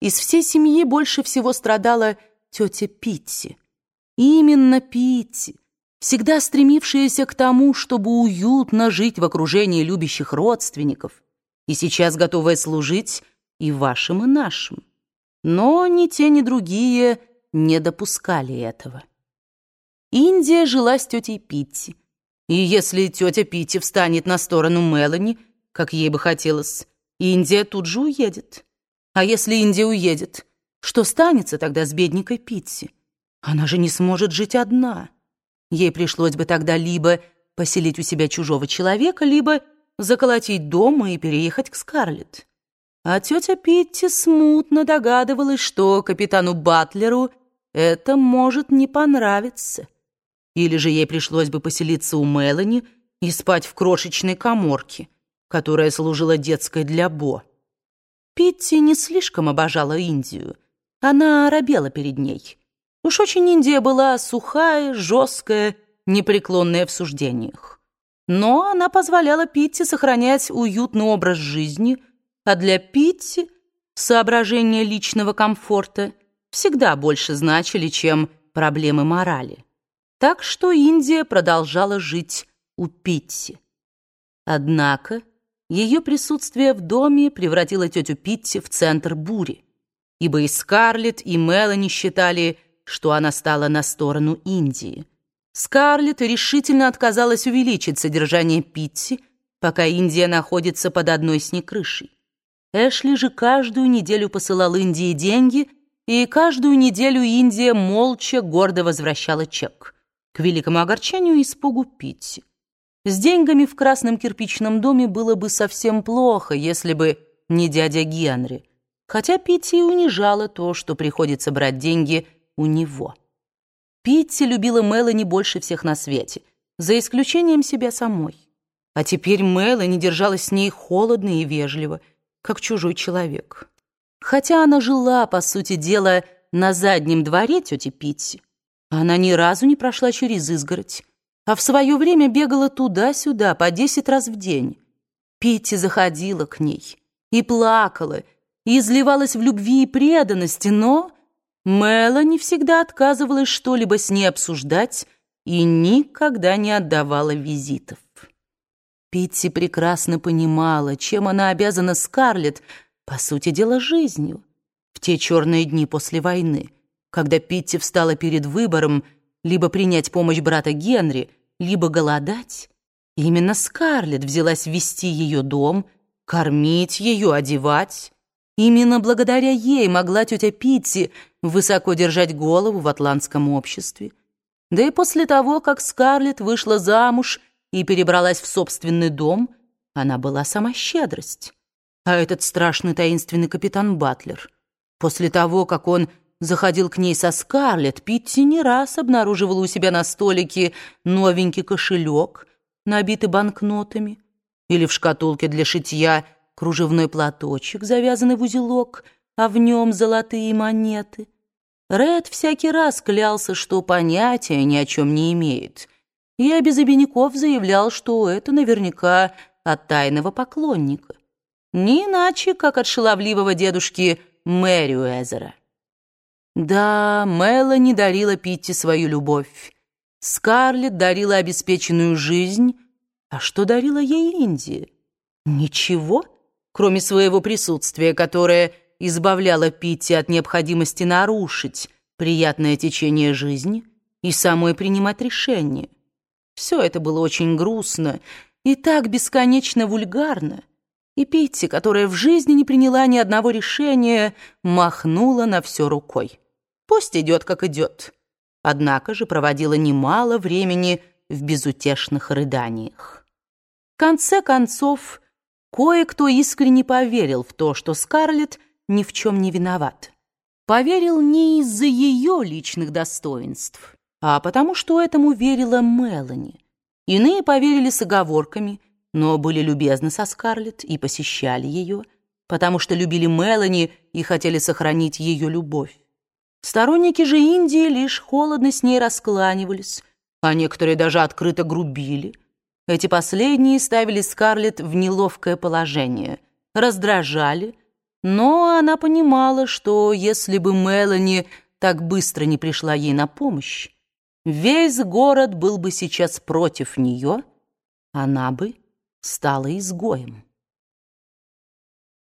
из всей семьи больше всего страдала тетя Питти. Именно Питти, всегда стремившаяся к тому, чтобы уютно жить в окружении любящих родственников, и сейчас готовая служить и вашим, и нашим. Но ни те, ни другие не допускали этого. Индия жила с тетей Питти. И если тетя Питти встанет на сторону Мелани, как ей бы хотелось, Индия тут же уедет. А если Индия уедет, что станется тогда с бедненькой Питти? Она же не сможет жить одна. Ей пришлось бы тогда либо поселить у себя чужого человека, либо заколотить дома и переехать к Скарлетт. А тетя Питти смутно догадывалась, что капитану Батлеру это может не понравиться. Или же ей пришлось бы поселиться у Мелани и спать в крошечной коморке, которая служила детской для Бо. Питти не слишком обожала Индию. Она оробела перед ней. Уж очень Индия была сухая, жесткая, непреклонная в суждениях. Но она позволяла Питти сохранять уютный образ жизни, а для Питти соображения личного комфорта всегда больше значили, чем проблемы морали. Так что Индия продолжала жить у Питти. Однако ее присутствие в доме превратило тетю Питти в центр бури, ибо и Скарлетт, и Мелани считали, что она стала на сторону Индии. Скарлетт решительно отказалась увеличить содержание Питти, пока Индия находится под одной с ней крышей. Эшли же каждую неделю посылал Индии деньги, и каждую неделю Индия молча гордо возвращала чек — к великому огорчению и испугу Питти. С деньгами в красном кирпичном доме было бы совсем плохо, если бы не дядя Генри, хотя Питти и унижала то, что приходится брать деньги у него. Питти любила Мелани больше всех на свете, за исключением себя самой. А теперь Мелани держалась с ней холодно и вежливо, как чужой человек. Хотя она жила, по сути дела, на заднем дворе тети Питти, она ни разу не прошла через изгородь, а в свое время бегала туда-сюда по десять раз в день. Питти заходила к ней и плакала, и изливалась в любви и преданности, но Мелани всегда отказывалась что-либо с ней обсуждать и никогда не отдавала визитов. Питти прекрасно понимала, чем она обязана Скарлетт, по сути дела, жизнью, в те черные дни после войны — когда Питти встала перед выбором либо принять помощь брата Генри, либо голодать, именно Скарлетт взялась вести ее дом, кормить ее, одевать. Именно благодаря ей могла тетя Питти высоко держать голову в атлантском обществе. Да и после того, как Скарлетт вышла замуж и перебралась в собственный дом, она была сама щедрость. А этот страшный таинственный капитан Батлер, после того, как он заходил к ней со Скарлетт, Питти не раз обнаруживала у себя на столике новенький кошелек, набитый банкнотами, или в шкатулке для шитья кружевной платочек, завязанный в узелок, а в нем золотые монеты. Ред всякий раз клялся, что понятия ни о чем не имеет. Я без обиняков заявлял, что это наверняка от тайного поклонника. Не иначе, как от шаловливого дедушки Мэрю Эзера. Да, Мелани дарила Питти свою любовь. Скарлетт дарила обеспеченную жизнь. А что дарила ей Индия? Ничего, кроме своего присутствия, которое избавляло Питти от необходимости нарушить приятное течение жизни и самой принимать решения. Все это было очень грустно и так бесконечно вульгарно. И Питти, которая в жизни не приняла ни одного решения, махнула на все рукой. Пусть идет, как идет. Однако же проводила немало времени в безутешных рыданиях. В конце концов, кое-кто искренне поверил в то, что Скарлетт ни в чем не виноват. Поверил не из-за ее личных достоинств, а потому что этому верила Мелани. Иные поверили с оговорками, но были любезны со Скарлетт и посещали ее, потому что любили Мелани и хотели сохранить ее любовь. Сторонники же Индии лишь холодно с ней раскланивались, а некоторые даже открыто грубили. Эти последние ставили Скарлетт в неловкое положение, раздражали, Но она понимала, что если бы Мелани так быстро не пришла ей на помощь, весь город был бы сейчас против нее, она бы стала изгоем.